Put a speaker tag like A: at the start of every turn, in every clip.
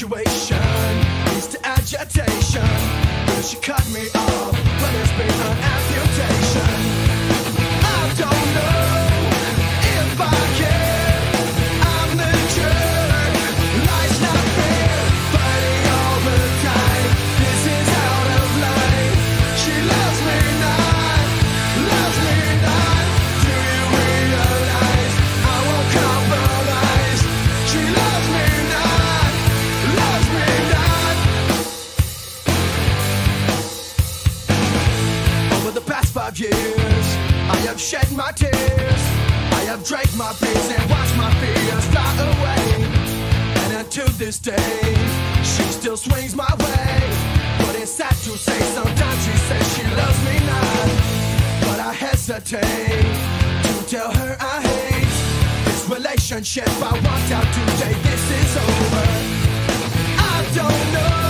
A: situation leads to agitation. She cut me off. drink my beers and watch my fears away. And until this day, she still swings my way. But it's sad to say, sometimes she says she loves me not. But I hesitate to tell her I hate this relationship. I walked out today, this is over. I don't know.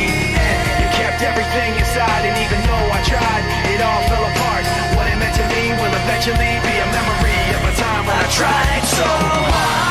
B: kept everything inside, and even though I tried, it all fell apart. What it meant to me will eventually be a memory of a time when I tried so hard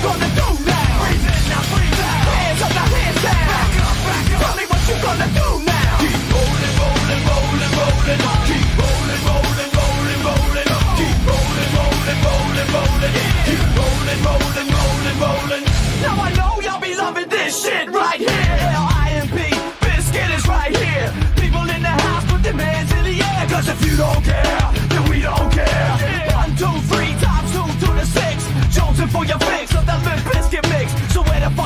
A: Keep it now, hands up now, hands down. Back up, back up. Tell me what you're gonna do now? Keep rolling, rolling, rolling, rolling. Keep rolling, rolling, rolling, rolling. Keep rolling, rolling, rolling,
C: rolling. Keep rolling, rolling, rolling, rolling. Now I know y'all be loving this shit right here. Bizkit is right here. People in the house put their hands in the if you don't care.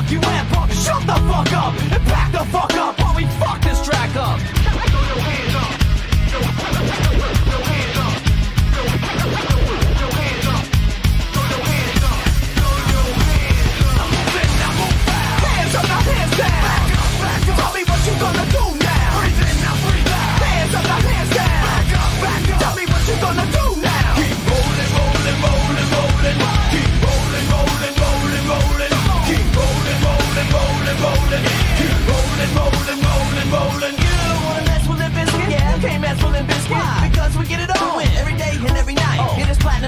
D: fuck you
C: and punk. Shut the fuck up and back the fuck up.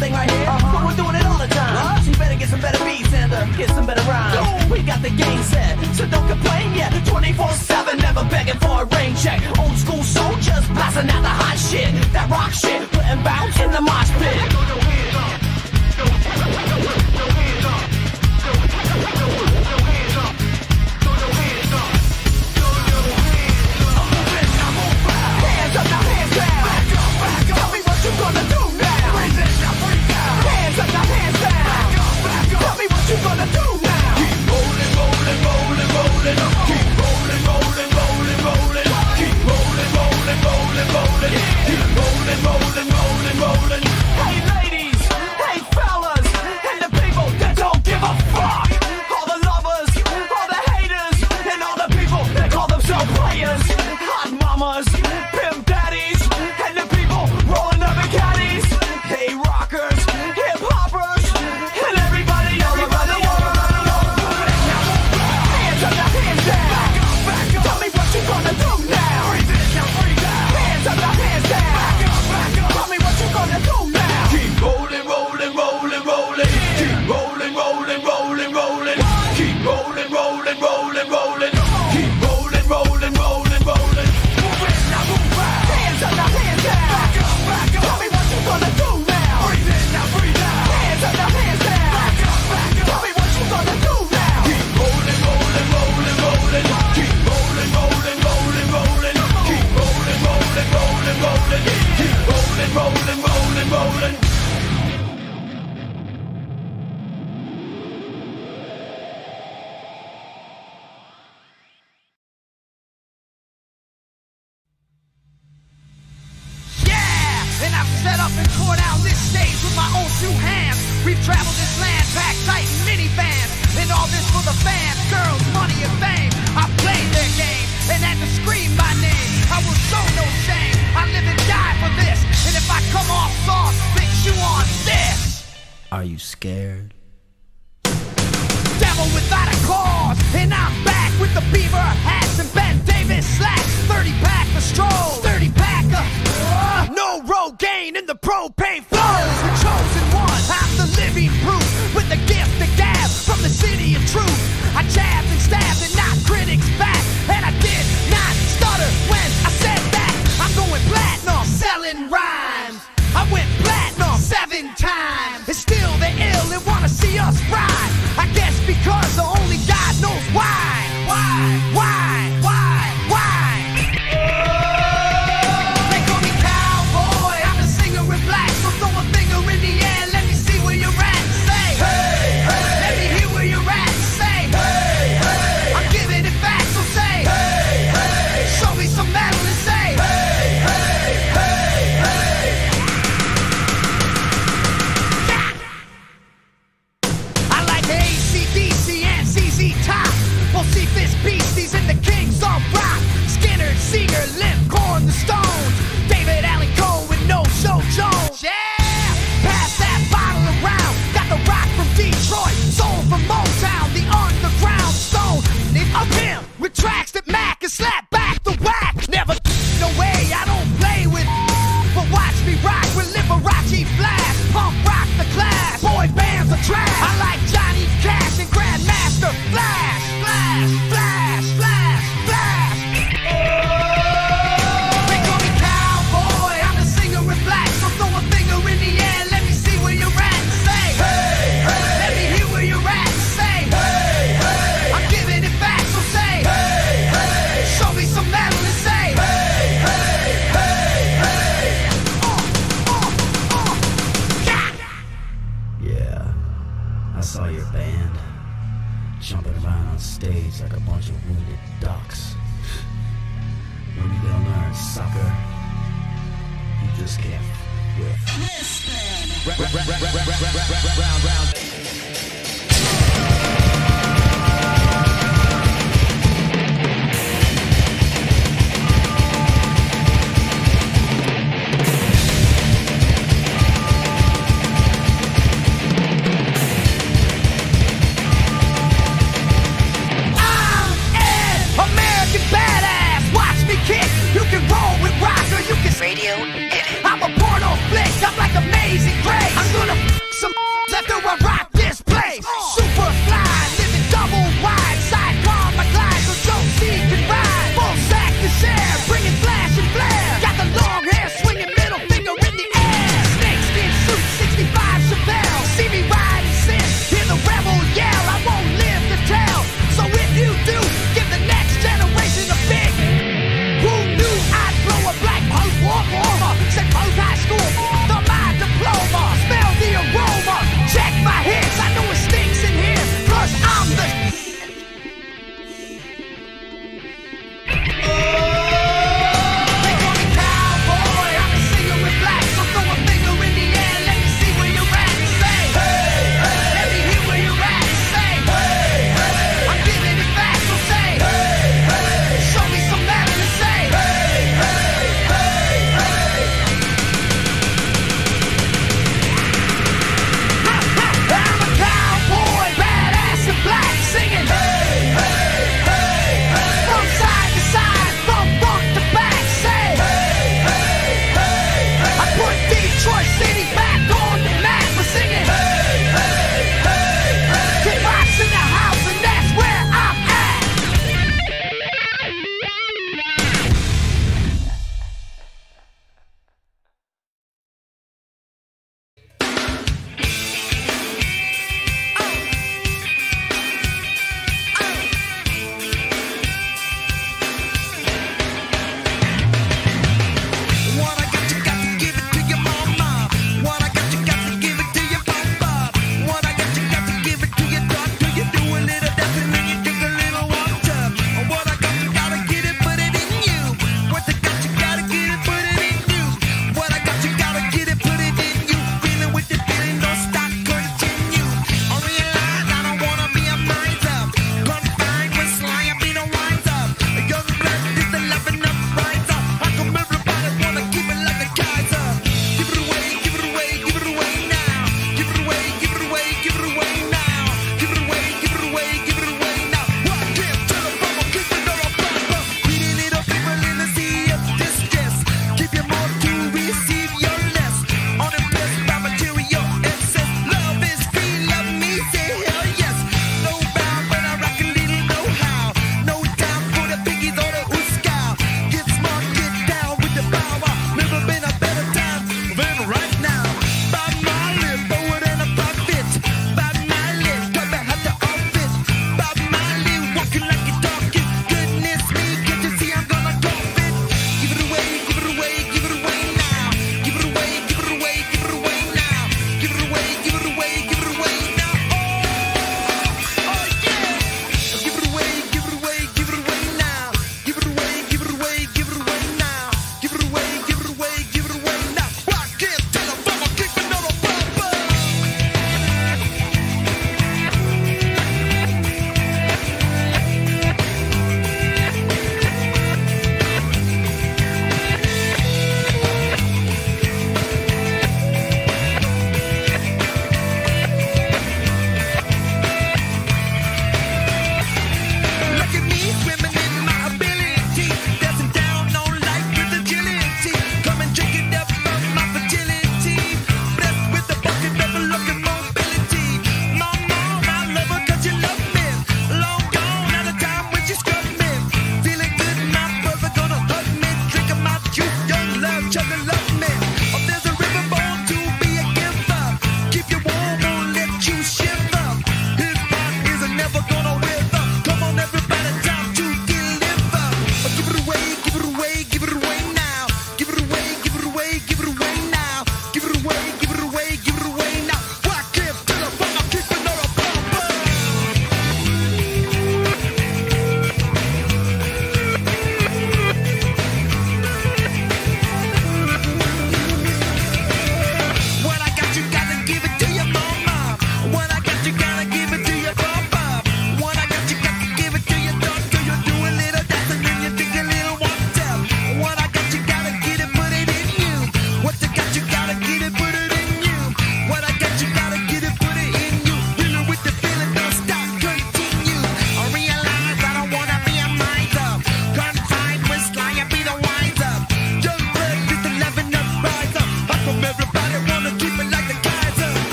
C: thing right here. Uh-huh. But
E: we're doing it
F: all the
G: time. What? So you better get
H: some
G: better beats
F: and
H: uh,
G: get some better rhymes. Ooh. We got the game set, so don't complain yet. 24-7, never begging for a rain check. Old school soldiers blasting out the hot shit. That rock shit, putting bounce in the mosh pit.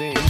I: Never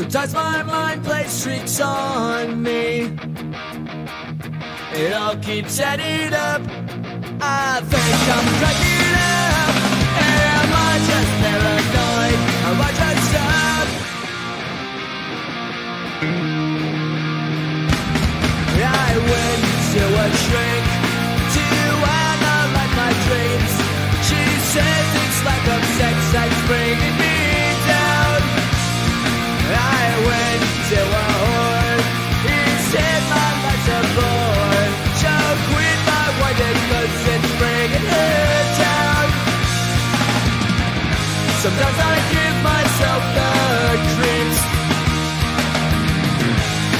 I: Sometimes my mind plays tricks on me. It all keeps adding up. I think I'm cracking up. Am I just paranoid? Am I just up? I went to a shrink to analyze my dreams. She says it's lack of sex that's bringing me Sometimes I give myself the creeps.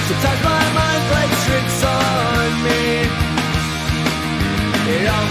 I: Sometimes my mind plays tricks on me. It all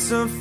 J: without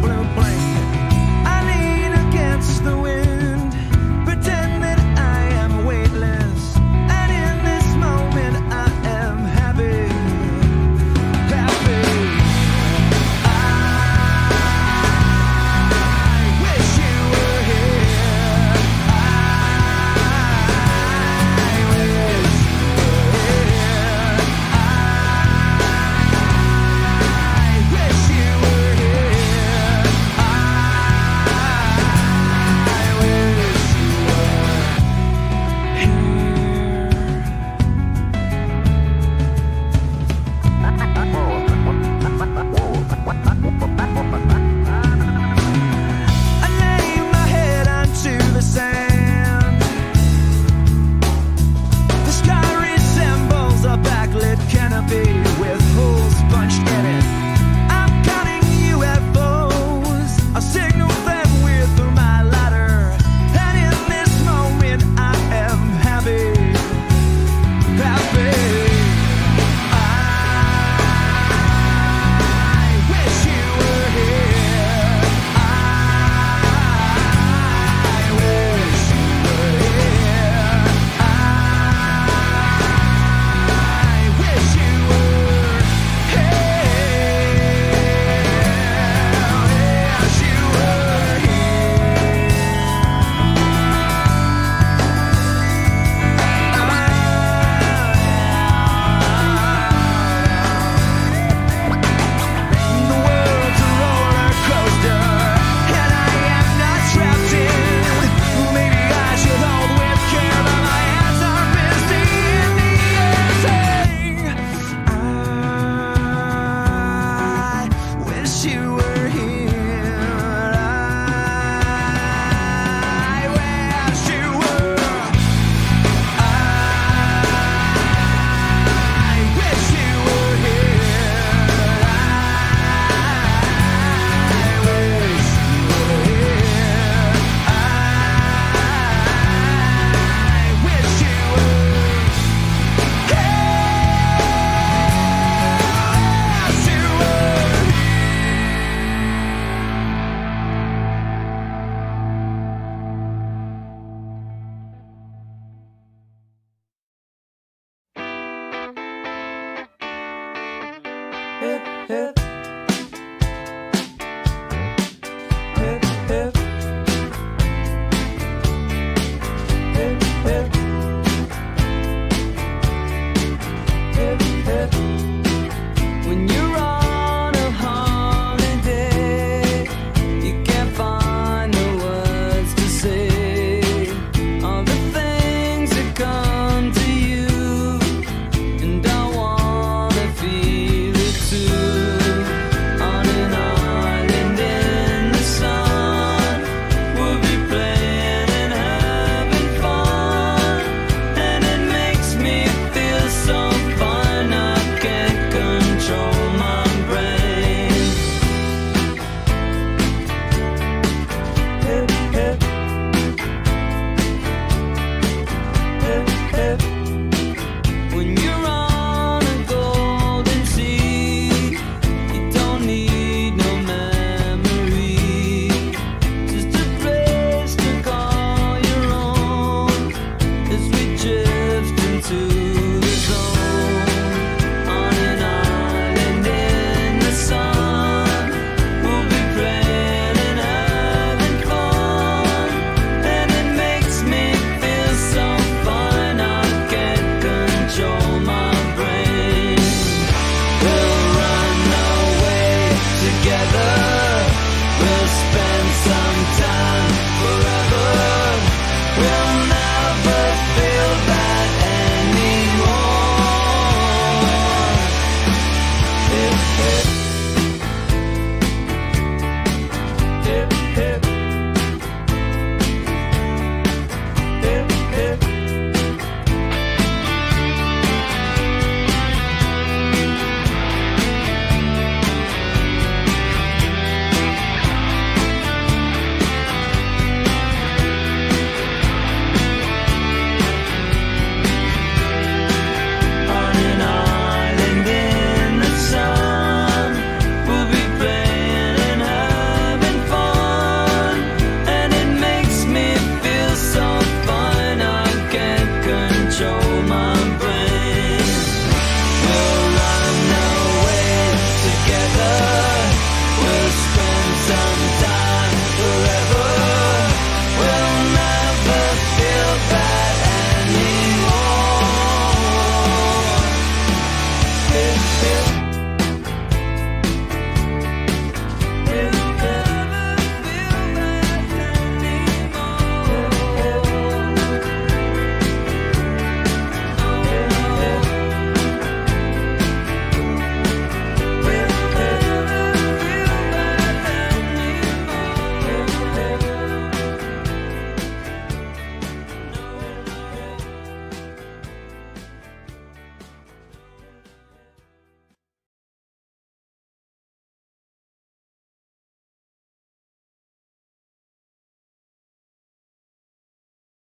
J: blue
K: blank.